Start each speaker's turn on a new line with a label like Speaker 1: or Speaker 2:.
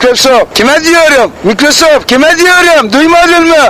Speaker 1: Microsoft. Kime diyorum? Microsoft. Kime diyorum? Duymadın mı?